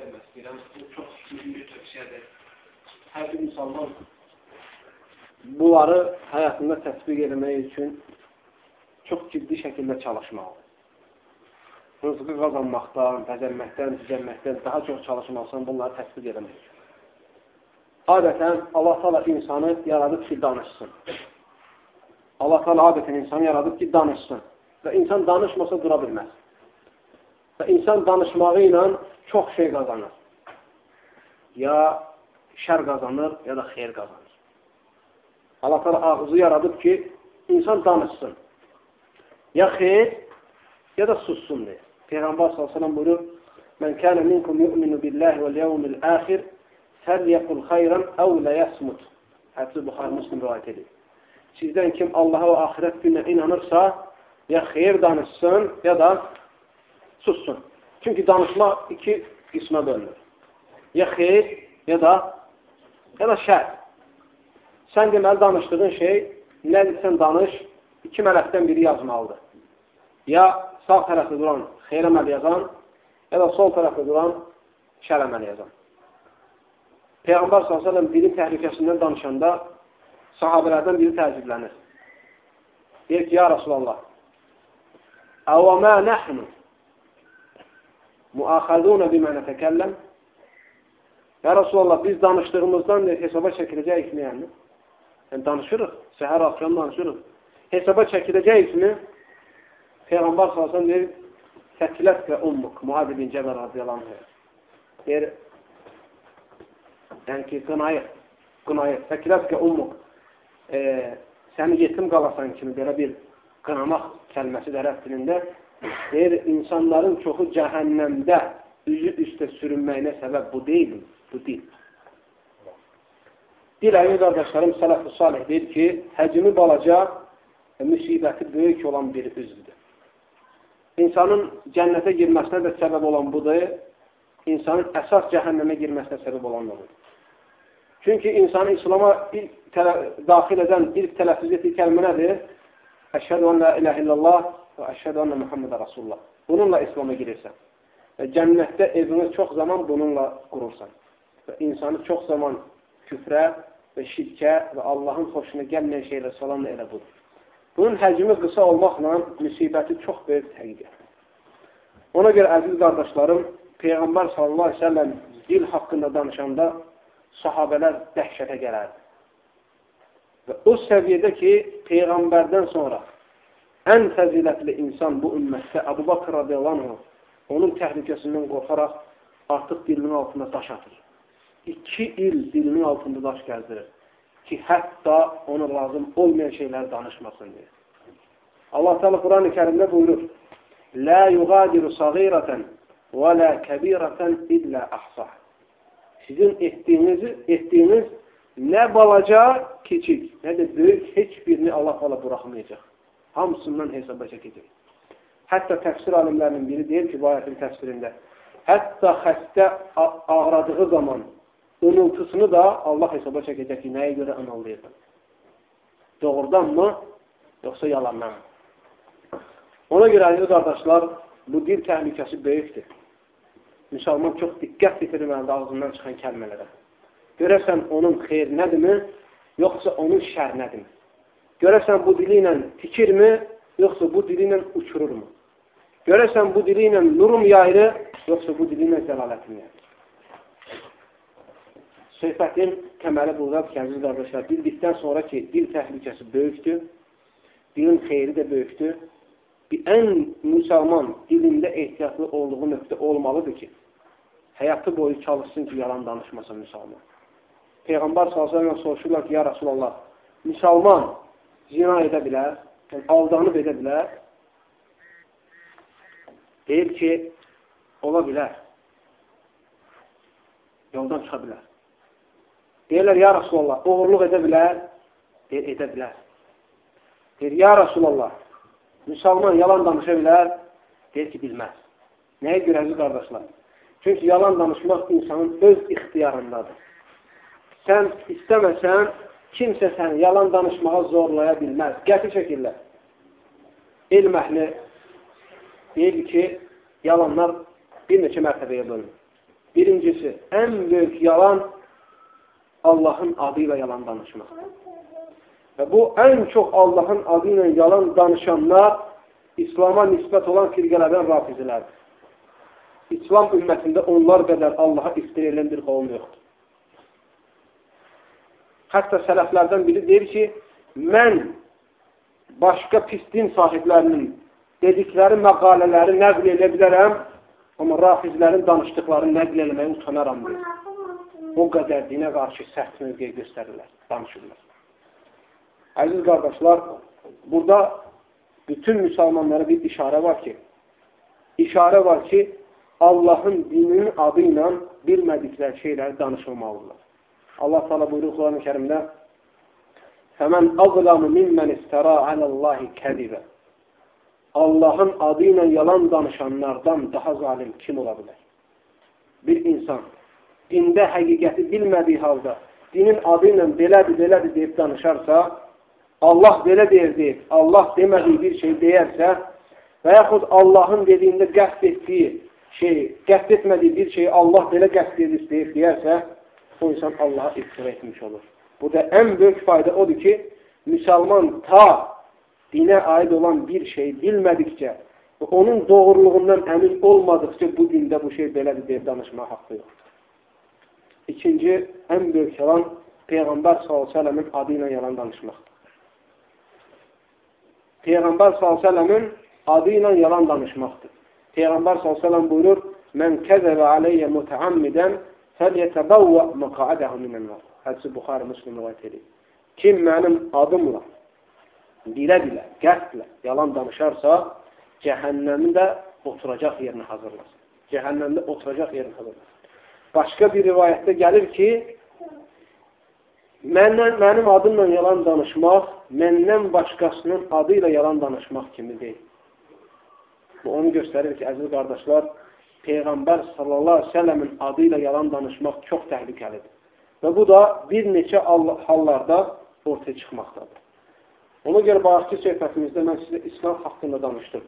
göstərmək istəyirəm. Bu çox mühüm tövsiyədir. Hər bir müsəlman bunları həyatında tətbiq etmək üçün çox ciddi şəkildə çalışmalıdır. Rızqı qazanmaqdan, bəzənməkdən, düzəlməkdən daha çox çalışmalısın bunları tətbiq etmək üçün. Adətən Allah Taala insanı yaradıb ki, danışsın. Allah Taala adətən insanı yaradıb ki, danışsın. Və insan danışmasa dura bilməz. Və insan danışmağı ilə çox şey qazanır. Ya şər qazanır, ya da xeyr qazanır. Allah Taala ağzı yaradıb ki, insan danışsın. Ya xeyr, ya da sussun deyir. Peyğəmbər s.ə.v buyurur, Mən kənə minkum yu'minu billahi vəl yevmil əxir fəlyəqul xayran əv ləyəsmut. Hədisi Buxar Müslim rivayət edir. Sizdən kim Allaha və axirət gününə inanırsa, ya xeyir danışsın, ya da sussun. Çünki danışma iki qismə bölünür. Ya xeyir, ya da ya da şər. Sən deməli danışdığın şey nədirsən danış, iki mələkdən biri yazmalıdır. Ya sağ tərəfdə duran xeyr əməl yazan, ya da sol tərəfdə duran şər əməl yazan. Peyğəmbər s.ə.v dilin təhlükəsindən danışanda sahabələrdən biri təəccüblənir. Deyir ki, ya Rasulallah, əvə mə nəhnu muaxədunə bimə nətəkəlləm Ya Rasulallah, biz danışdığımızdan hesaba çəkiləcəyik mi yəni? Yəni, danışırıq, səhər axşam danışırıq. Hesaba çəkiləcəyik mi? Peyğəmbər s.ə.v deyir, Fətilət və ummuk, Muad ibn Cəbər radiyallahu deyir, yəni ki, qınayıq, qınayıq, Fətilət və ummuk, e, səni yetim qalasan kimi belə bir qınamaq kəlməsi dərəf dilində deyir, insanların çoxu cəhənnəmdə üzü üstə sürünməyinə səbəb bu deyil, bu deyil. Dil əli qardaşlarım sələf-i salih deyir ki, həcmi balaca, müsibəti böyük olan bir üzdür. İnsanın cənnətə girməsinə də səbəb olan budur, insanın əsas cəhənnəmə girməsinə səbəb olan budur. Çünki insanı İslama ilk daxil edən, ilk tələffüz etdiyi kəlmə nədir? Əşhədu ən la ilahe illallah və əşhədu ənə Muhammedə Rasulullah. Bununla İslama girirsən. Və cənnətdə evini çox zaman bununla qurursan. Və insanı çox zaman küfrə və şirkə və Allahın xoşuna gəlməyən şeylə salamla elə budur. Bunun həcmi qısa olmaqla müsibəti çox böyük həqiqət. Ona görə əziz qardaşlarım, Peyğəmbər sallallahu aleyhi ve sellem dil haqqında danışanda sahabələr dəhşətə gələrdi. Və o səviyyədə ki, Peyğəmbərdən sonra ən fəzilətli insan bu ümmətdə Əbu Bakır radiyallahu onun təhlükəsindən qorxaraq artıq dilinin altında daş atır iki il dilinin altında daş gəzdirir ki, hətta ona lazım olmayan şeylər danışmasın deyə. Allah Teala Quran-ı Kərimdə buyurur: "La yughadiru saghiratan və la kabiratan illa ahsah." Sizin etdiyiniz etdiyiniz nə balaca, kiçik, nə də böyük heç birini Allah Teala buraxmayacaq. Hamısından hesaba çəkəcək. Hətta təfsir alimlərinin biri deyir ki, bu ayətin təfsirində, hətta xəstə ağradığı zaman Unultusunu da Allah hesaba çəkəcək ki, nəyə görə anlayırsan? Doğrudan mı, yoxsa yalandan mı? Ona görə, əziz qardaşlar, bu dil təhlükəsi böyükdür. Müsəlman çox diqqət yetirməlidir ağzından çıxan kəlmələrə. Görəsən onun xeyr nədirmi, yoxsa onun şər nədirmi? Görəsən bu dili ilə tikirmi, yoxsa bu dili ilə uçururmu? Görəsən bu dili ilə nurum yayırı, yoxsa bu dili ilə zəlalətini yayırı? Söhbətin təməli buradadır ki, əziz qardaşlar, bildikdən sonra ki, dil təhlükəsi böyükdür, dilin xeyri də böyükdür. Bir ən müsəlman dilində ehtiyatlı olduğu nöqtə olmalıdır ki, həyatı boyu çalışsın ki, yalan danışmasın müsəlman. Peyğəmbər s.ə.v soruşurlar ki, ya Rasulallah, müsəlman zina edə bilər, yəni aldanıb edə bilər. Deyir ki, ola bilər. Yoldan çıxa bilər. Deyirlər, ya Rasulallah, oğurluq edə bilər? Deyir, edə bilər. Deyir, ya Rasulallah, müsəlman yalan danışa bilər? Deyir ki, bilməz. Nəyə görə, əziz qardaşlar? Çünki yalan danışmaq insanın öz ixtiyarındadır. Sən istəməsən, kimsə səni yalan danışmağa zorlaya bilməz. Qəti şəkildə. Elm əhli deyir ki, yalanlar bir neçə mərtəbəyə bölünür. Birincisi, ən böyük yalan Allahın adı ilə yalan danışmaq. Və bu, ən çox Allahın adı ilə yalan danışanlar İslama nisbət olan firqələrdən rafizilərdir. İslam ümmətində onlar qədər Allaha iftir edən bir qovum yoxdur. Hətta sələflərdən biri deyir ki, mən başqa pis din sahiblərinin dedikləri məqalələri nəql edə bilərəm, amma rafizlərin danışdıqlarını nəql eləməyə utanaram deyir. O qədər dinə qarşı sərt mövqeyi göstərirlər, danışırlar. Əziz qardaşlar, burada bütün müsəlmanlara bir işarə var ki, işarə var ki, Allahın dininin adı ilə bilmədikləri şeyləri danışılmalıdırlar. Allah Teala buyurur Quran-ı Kərimdə Fəmən azlamu mimmən istərə aləllahi kədibə Allahın adı ilə yalan danışanlardan daha zalim kim ola bilər? Bir insan dində həqiqəti bilmədiyi halda dinin adı ilə belədir, belədir deyib danışarsa, Allah belə deyir deyib, Allah demədiyi bir şey deyərsə və yaxud Allahın dediyində qəsd etdiyi şey, qəsd etmədiyi bir şeyi Allah belə qəsd edir deyib deyərsə, o insan Allaha iftira etmiş olur. Burada ən böyük fayda odur ki, müsəlman ta dinə aid olan bir şey bilmədikcə və onun doğruluğundan əmin olmadıqca bu dində bu şey belədir deyib danışmağa haqqı yoxdur. İkinci, ən böyük yalan Peyğəmbər s.ə.v-in adı ilə yalan danışmaqdır. Peyğəmbər s.ə.v-in adı ilə yalan danışmaqdır. Peyğəmbər s.ə.v buyurur, Mən kəzəbə aleyyə mütəammidən fəlyətəbəvvə məqaədəhu minənlər. Hədisi Buxarı Müslim rivayət edir. Kim mənim adımla, bilə-bilə, qəsdlə yalan danışarsa, cəhənnəmdə oturacaq yerini hazırlasın. Cəhənnəmdə oturacaq yerini hazırlasın. Başqa bir rivayətdə gəlir ki, məndən, mənim adımla yalan danışmaq, məndən başqasının adı ilə yalan danışmaq kimi deyil. Bu onu göstərir ki, əziz qardaşlar, Peyğəmbər sallallahu aleyhi ve sellemin adı ilə yalan danışmaq çox təhlükəlidir. Və bu da bir neçə hallarda ortaya çıxmaqdadır. Ona görə bayaqki söhbətimizdə mən sizə İslam haqqında danışdım.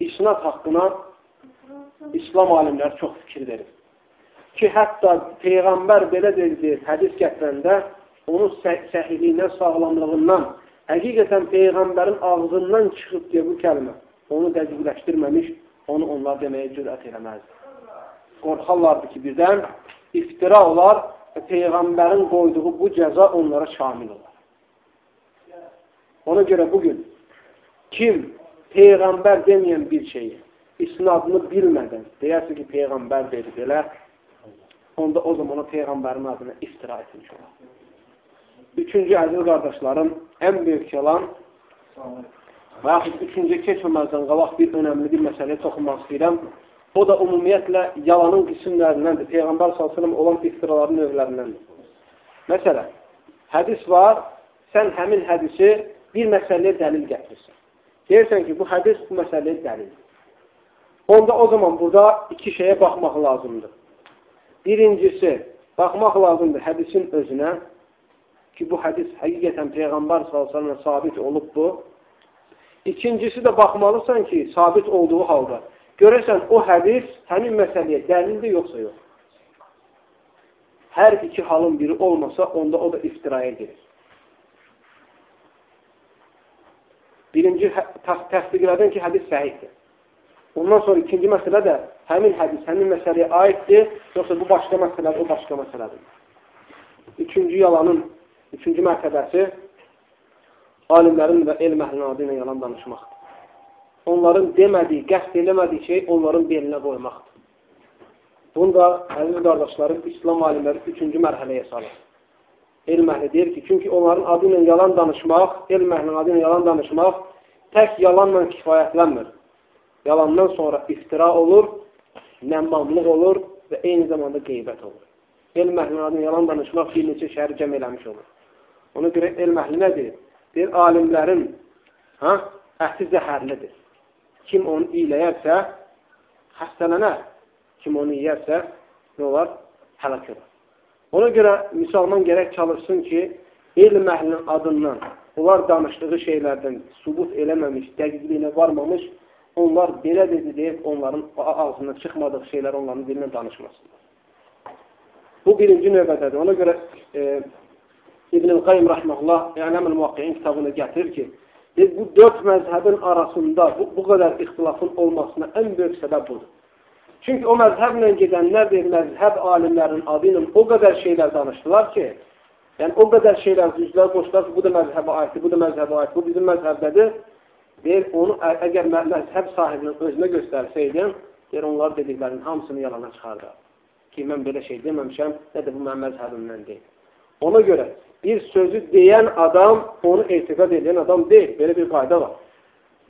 İsnad haqqına İslam alimləri çox fikir verir. Ki, hətta Peyğəmbər belə deyir, hədis gətirəndə onun səhiyyliyindən, sağlamlığından, həqiqətən Peyğəmbərin ağzından çıxıb deyə bu kəlmə onu dəqiqləşdirməmiş onu onlar deməyə cürət eləməzdir. Qorxarlardı ki, birdən iftira olar və Peyğəmbərin qoyduğu bu cəza onlara şamil olar. Ona görə bugün kim Peyğəmbər deməyən bir şeyi isnadını bilmədən deyərsə ki, Peyğəmbər dedi belə, onda o zaman o Peyğəmbərin adına iftira etmiş olar. Üçüncü əziz qardaşlarım, ən böyük yalan Və yaxud üçüncü keçməməzdən qabaq bir önəmli bir məsələyə toxunmaq istəyirəm. O da ümumiyyətlə yalanın qismlərindəndir. Peyğəmbər s.ə.v olan iftiraların növlərindəndir. Məsələn, hədis var, sən həmin hədisi bir məsələyə dəlil gətirirsən. Deyirsən ki, bu hədis bu məsələyə dəlil. Onda o zaman burada iki şeyə baxmaq lazımdır. Birincisi, baxmaq lazımdır hədisin özünə ki, bu hədis həqiqətən Peyğəmbər s.ə.v sabit olub bu. İkincisi də baxmalısan ki, sabit olduğu halda. Görəsən, o hədis həmin məsələyə dəlildir, yoxsa yox. Hər iki halın biri olmasa, onda o da iftiraya girir. Birinci təsdiqlədən ki, hədis səhiddir. Ondan sonra ikinci məsələ də həmin hədis, həmin məsələyə aiddir, yoxsa bu başqa məsələdir, o başqa məsələdir. Üçüncü yalanın, üçüncü mərtəbəsi alimlərin və elm əhlinin adı ilə yalan danışmaqdır. Onların demədiyi, qəsd eləmədiyi şey onların belinə qoymaqdır. Bunu da, əziz qardaşlarım, İslam alimləri üçüncü mərhələyə salır. Elm əhli deyir ki, çünki onların adı ilə yalan danışmaq, elm əhlinin adı ilə yalan danışmaq tək yalanla kifayətlənmir. Yalandan sonra iftira olur, nəmmamlıq olur və eyni zamanda qeybət olur. Elm əhlinin adı ilə yalan danışmaq bir neçə şəhəri cəm eləmiş olur. Ona görə elm əhli nə deyir? Deyir, alimlərin ha, əhti zəhərlidir. Kim onu iyiləyərsə, xəstələnər. Kim onu yiyərsə, nə olar? Həlak olar. Ona görə müsəlman gərək çalışsın ki, elm əhlinin adından, onlar danışdığı şeylərdən subut eləməmiş, dəqiqliyinə varmamış onlar belə dedi deyib onların ağzından çıxmadığı şeylər onların dilindən danışmasınlar. Bu birinci növbədədir. Ona görə e, İbn-i Qayyim Rəhməllah Ələmül Muvaqqiyyin kitabında gətirir ki, bu dörd məzhəbin arasında bu, bu qədər ixtilafın olmasına ən böyük səbəb budur. Çünki o məzhəblə gedənlər bir məzhəb alimlərinin adı ilə o qədər şeylər danışdılar ki, yəni o qədər şeylər düzlər qoşdular ki, bu da məzhəbə aiddir, bu da məzhəbə aiddir, bu bizim məzhəbdədir. Deyir, onu əgər məzhəb sahibinin özünə göstərsəydin, deyir, onlar dediklərinin hamısını yalana çıxardı. Ki, mən belə şey deməmişəm, nə də bu mənim məzhəbimdən deyil. Ona görə bir sözü deyən adam, onu etiqat edən adam deyil. Belə bir qayda var.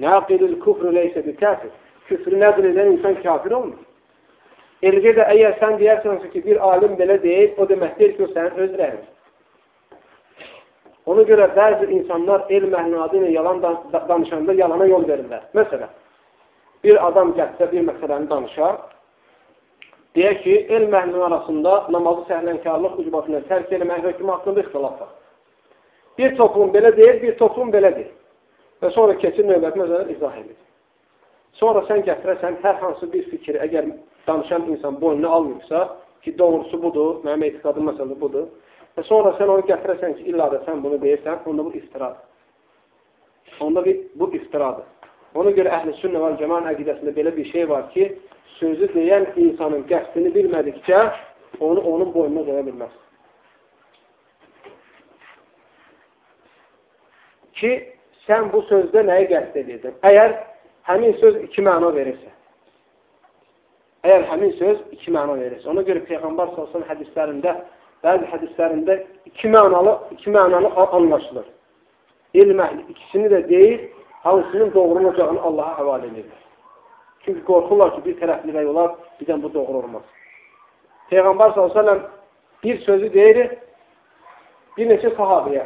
Nəqilül küfrü leysə bir kafir. Küfrü nəqil edən insan kafir olmur. Eləcə də əgər sən deyərsən ki, bir alim belə deyil, o demək deyil ki, o sənin öz rəyindir. Ona görə bəzi insanlar elm əhli adı ilə yalan danışanda yalana yol verirlər. Məsələn, bir adam gəlsə bir məsələni danışar, deyək ki, elm əhlinin arasında namazı səhlənkarlıq ucbatını tərk eləmək hökmü haqqında ixtilaf var. Bir toplum belə deyir, bir toplum belə deyir. Və sonra keçir növbət məsələn izah edir. Sonra sən gətirəsən hər hansı bir fikri, əgər danışan insan boynuna almırsa, ki, doğrusu budur, mənim etiqadım məsələdə budur, Və sonra sən onu gətirəsən ki, illa da sən bunu deyirsən, onda bu iftiradır. Onda bir, bu iftiradır. Ona görə əhl-i sünnə və cəman əqidəsində belə bir şey var ki, sözü deyən insanın qəsdini bilmədikcə onu onun boynuna qoya bilməz. Ki, sən bu sözdə nəyi qəsd edirdin? Əgər həmin söz iki məna verirsə, əgər həmin söz iki məna verirsə, ona görə Peyğəmbər salsın hədislərində bəzi hədislərində iki mənalı, iki mənalı anlaşılır. Elm əhli ikisini də deyir, hansının doğrulacağını Allaha həvalə edir. Çünki qorxurlar ki, bir tərəfli rəy olar, birdən bu doğru olmaz. Peyğəmbər s.ə.v bir sözü deyir, bir neçə sahabiyə.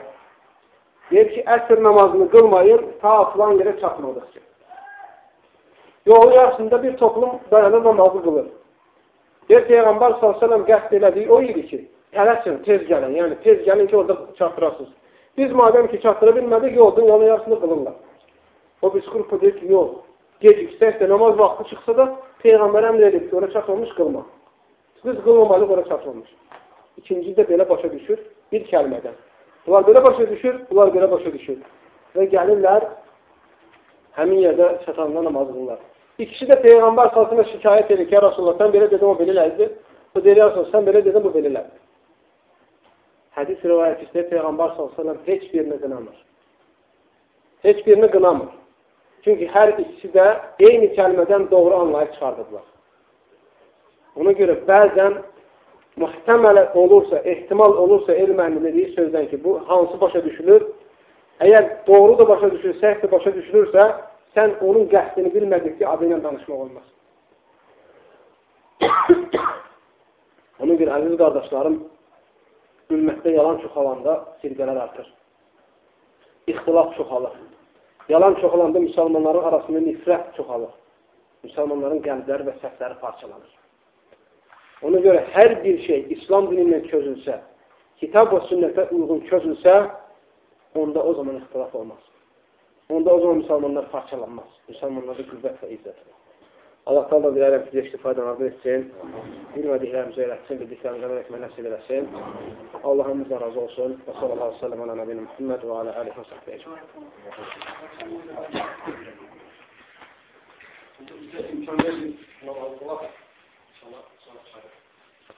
Deyir ki, əsr namazını qılmayın, ta atılan yerə çatmadıqca. Yolun yarısında bir toplum dayanır namazı qılır. Deyir, Peyğəmbər s.ə.v qəst elədiyi o idi ki, Tələsin, tez gəlin. Yəni, tez gəlin ki, orada çatdırasınız. Biz madəm ki, çatdıra bilmədik, yoldan yolun yarısını qılırlar. O bir deyir ki, yox, geciksək də, namaz vaxtı çıxsa da, Peyğəmbər əmr edib ki, ora çatılmış qılma. Siz qılmamalı, ora çatılmış. İkinci də belə başa düşür, bir kəlmədən. Bunlar belə başa düşür, bunlar belə başa düşür. Və gəlirlər, həmin yerdə çatanda namaz qılırlar. İkisi də Peyğəmbər salsına şikayət edir ki, ya Rasulullah, sən belə dedin, o belə elədi. O deyir, ya Rasulullah, sən belə dedin, bu belə elədi hədis rivayətçisində Peyğəmbər s.ə.v heç birini qınamır. Heç birini qınamır. Çünki hər ikisi də eyni kəlmədən doğru anlayış çıxardıblar. Ona görə bəzən muhtəmələ olursa, ehtimal olursa elməni dediyi sözdən ki, bu hansı başa düşülür? Əgər doğru da başa düşür, səhv də başa düşülürsə, sən onun qəsdini bilmədikcə adı ilə danışmaq olmaz. Ona görə əziz qardaşlarım, ümmətdə yalan çoxalanda sirqələr artır. İxtilaf çoxalır. Yalan çoxalanda müsəlmanların arasında nifrət çoxalır. Müsəlmanların qəlbləri və səhvləri parçalanır. Ona görə hər bir şey İslam dinindən çözülsə, kitab və sünnətə uyğun çözülsə, onda o zaman ixtilaf olmaz. Onda o zaman müsəlmanlar parçalanmaz. Müsəlmanlarda qüvvət və izzət var. Allahdan da dilərəm ki, deşli faydalarını etsin, bilmədiklərimizi öyrətsin, bildiklərimizi əmək etmək nəsib eləsin. Allahımızla razı olsun. Və sallallahu aleyhi ve sellem ala nəbini Muhammed və alə alihi və sahbə ecmaîn. İmkan verin. Allah Allah.